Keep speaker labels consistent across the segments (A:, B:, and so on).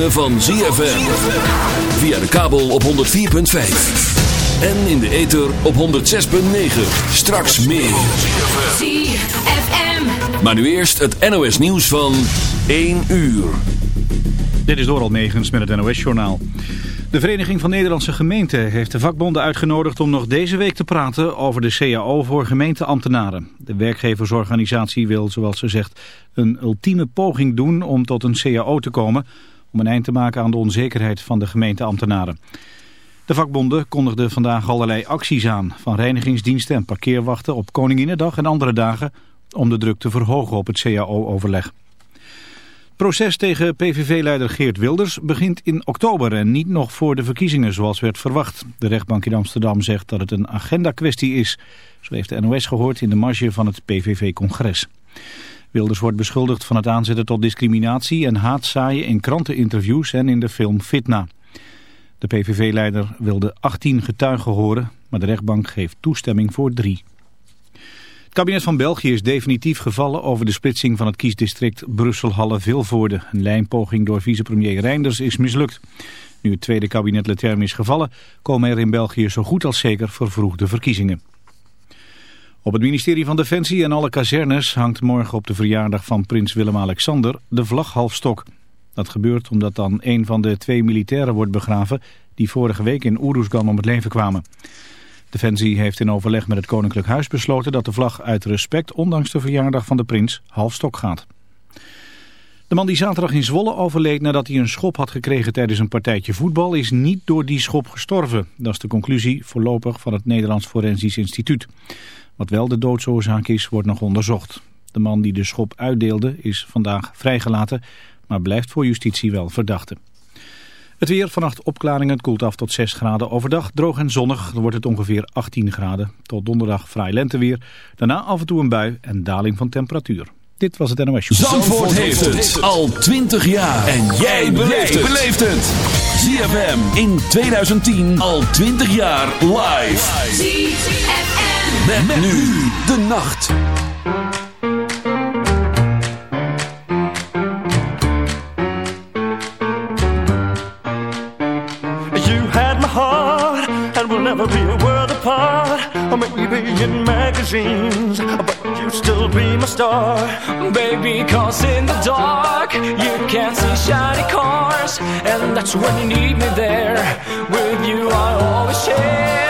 A: Ritme van ZFM. Via de kabel op 104.5. En in de ether op 106.9. Straks meer.
B: ZFM.
A: Maar nu eerst het NOS nieuws van 1 uur.
C: Dit is Doral Megens met het NOS-journaal. De Vereniging van Nederlandse Gemeenten heeft de vakbonden uitgenodigd om nog deze week te praten over de CAO voor gemeenteambtenaren. De werkgeversorganisatie wil, zoals ze zegt, een ultieme poging doen om tot een CAO te komen, om een eind te maken aan de onzekerheid van de gemeenteambtenaren. De vakbonden kondigden vandaag allerlei acties aan, van reinigingsdiensten en parkeerwachten op Koninginnedag en andere dagen, om de druk te verhogen op het CAO-overleg. Proces tegen PVV-leider Geert Wilders begint in oktober en niet nog voor de verkiezingen zoals werd verwacht. De rechtbank in Amsterdam zegt dat het een agenda-kwestie is. Zo heeft de NOS gehoord in de marge van het PVV-congres. Wilders wordt beschuldigd van het aanzetten tot discriminatie en haatzaaien in kranteninterviews en in de film Fitna. De PVV-leider wilde 18 getuigen horen, maar de rechtbank geeft toestemming voor drie. Het kabinet van België is definitief gevallen over de splitsing van het kiesdistrict Brussel-Halle-Vilvoorde. Een lijnpoging door vicepremier Reinders is mislukt. Nu het tweede kabinet Leterme is gevallen, komen er in België zo goed als zeker vervroegde verkiezingen. Op het ministerie van Defensie en alle kazernes hangt morgen op de verjaardag van prins Willem-Alexander de vlaghalfstok. Dat gebeurt omdat dan een van de twee militairen wordt begraven die vorige week in Oeroesgan om het leven kwamen. Defensie heeft in overleg met het Koninklijk Huis besloten dat de vlag uit respect, ondanks de verjaardag van de prins, half stok gaat. De man die zaterdag in Zwolle overleed nadat hij een schop had gekregen tijdens een partijtje voetbal is niet door die schop gestorven. Dat is de conclusie voorlopig van het Nederlands Forensisch Instituut. Wat wel de doodsoorzaak is, wordt nog onderzocht. De man die de schop uitdeelde is vandaag vrijgelaten, maar blijft voor justitie wel verdachte. Het weer, vannacht opklaringen, het koelt af tot 6 graden. Overdag droog en zonnig, dan wordt het ongeveer 18 graden. Tot donderdag fraai lenteweer. Daarna af en toe een bui en daling van temperatuur. Dit was het NOS Show.
A: Zandvoort heeft het al 20 jaar. En jij beleeft het. ZFM in 2010 al 20 jaar live.
B: ZFM.
A: Met, nu de nacht.
D: You had my heart, and we'll never be a world apart. Or maybe in magazines, but you'd still be my star.
E: Baby, cause in the dark you can see shiny cars, and that's when you need me there. With you, I always share.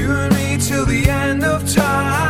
F: you and me till the end
D: of time.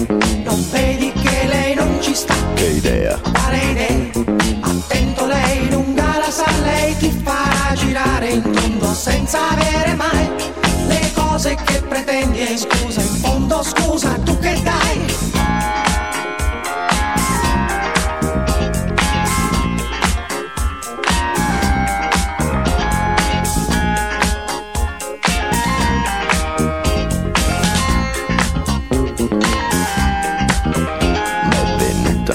G: Senza avere mai le cose che pretendi e scusa, in fondo scusa, tu che dai?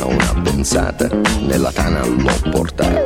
H: una pensata, nella tana l'ho portata,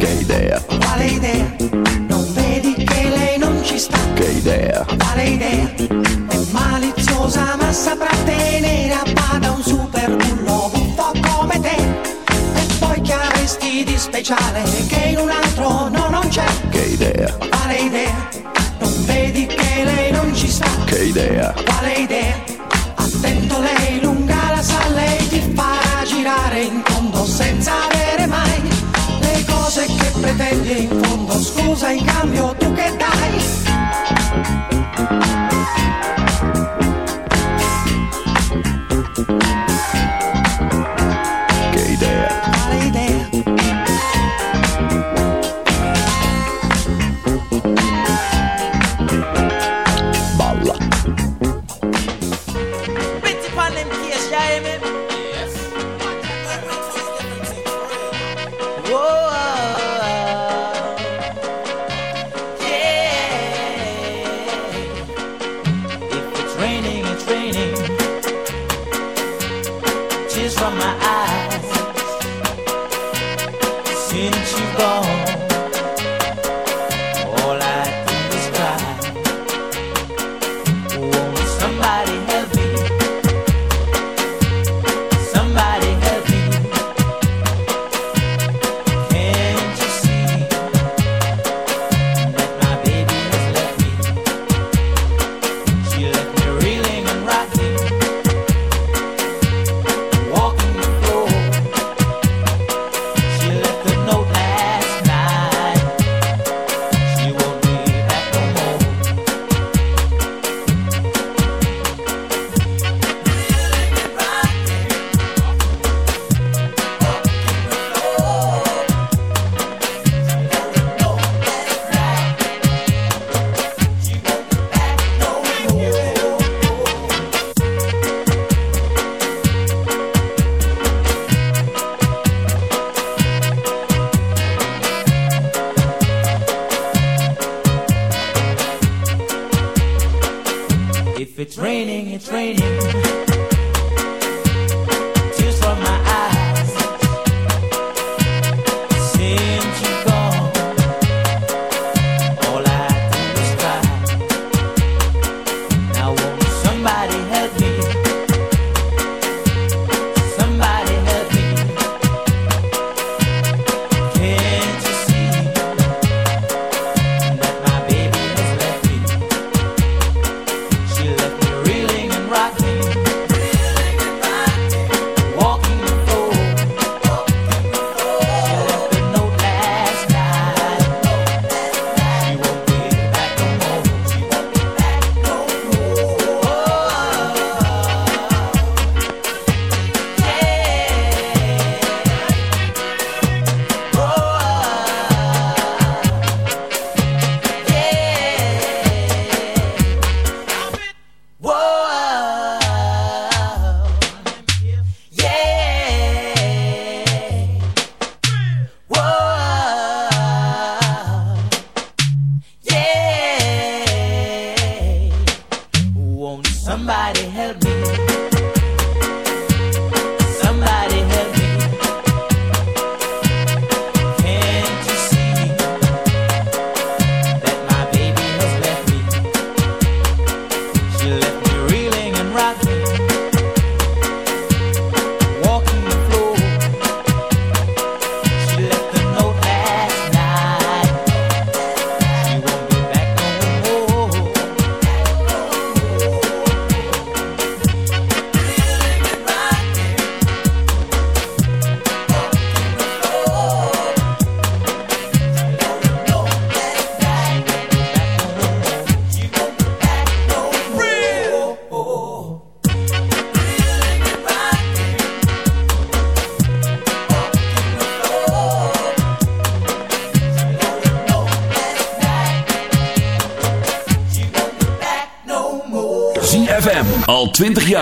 H: che idea,
G: Quale idea? Non vedi che lei non ci sta?
H: che idea,
G: Quale idea? È maliziosa ma saprà tenere a bada un super bullo buffo come te. E poi che avresti di speciale che in un altro no non c'è?
H: che idea,
G: Quale idea? Non vedi che lei non ci sta?
H: che idea,
G: Quale idea? Attento lei lunga la sa, lei ti farà girare in tondo senza avere mai cose che pretendi in fondo. Scusa in cambio tu che dai?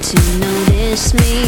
F: to notice me.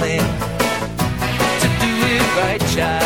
G: Money to do it right, child.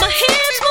I: My hands.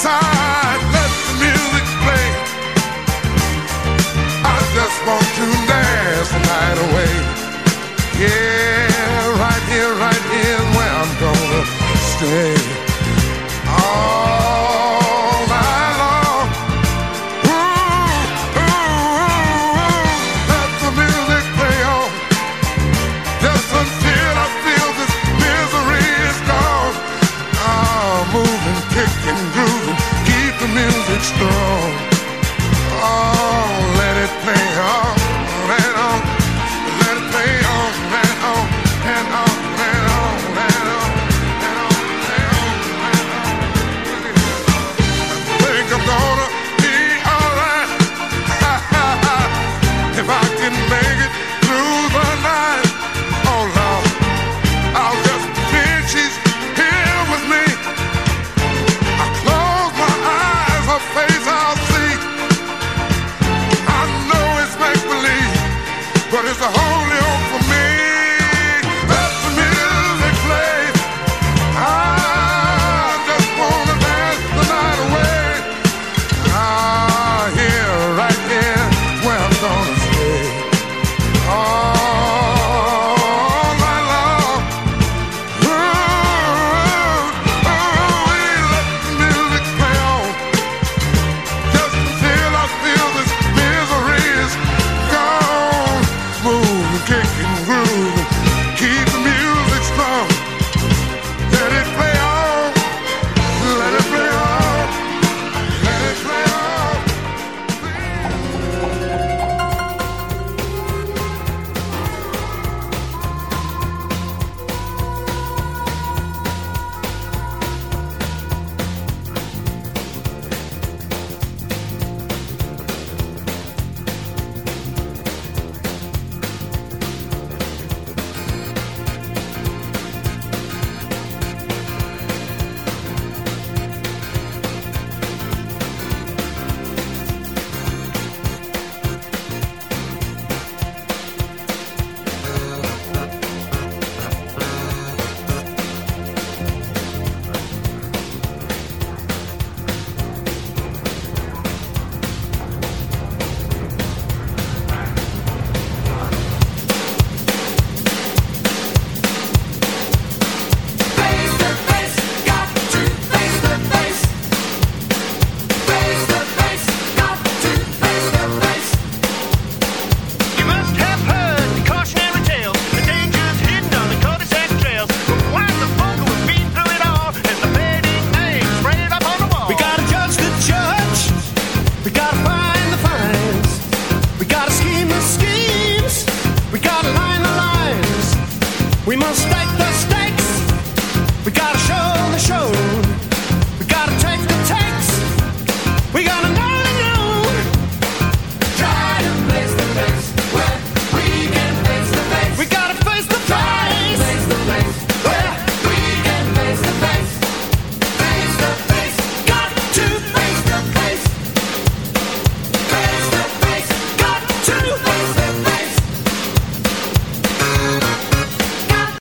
I: outside, let the
J: music play. I just
K: want to dance the night away. Yeah, right here, right here, where I'm gonna stay. strong.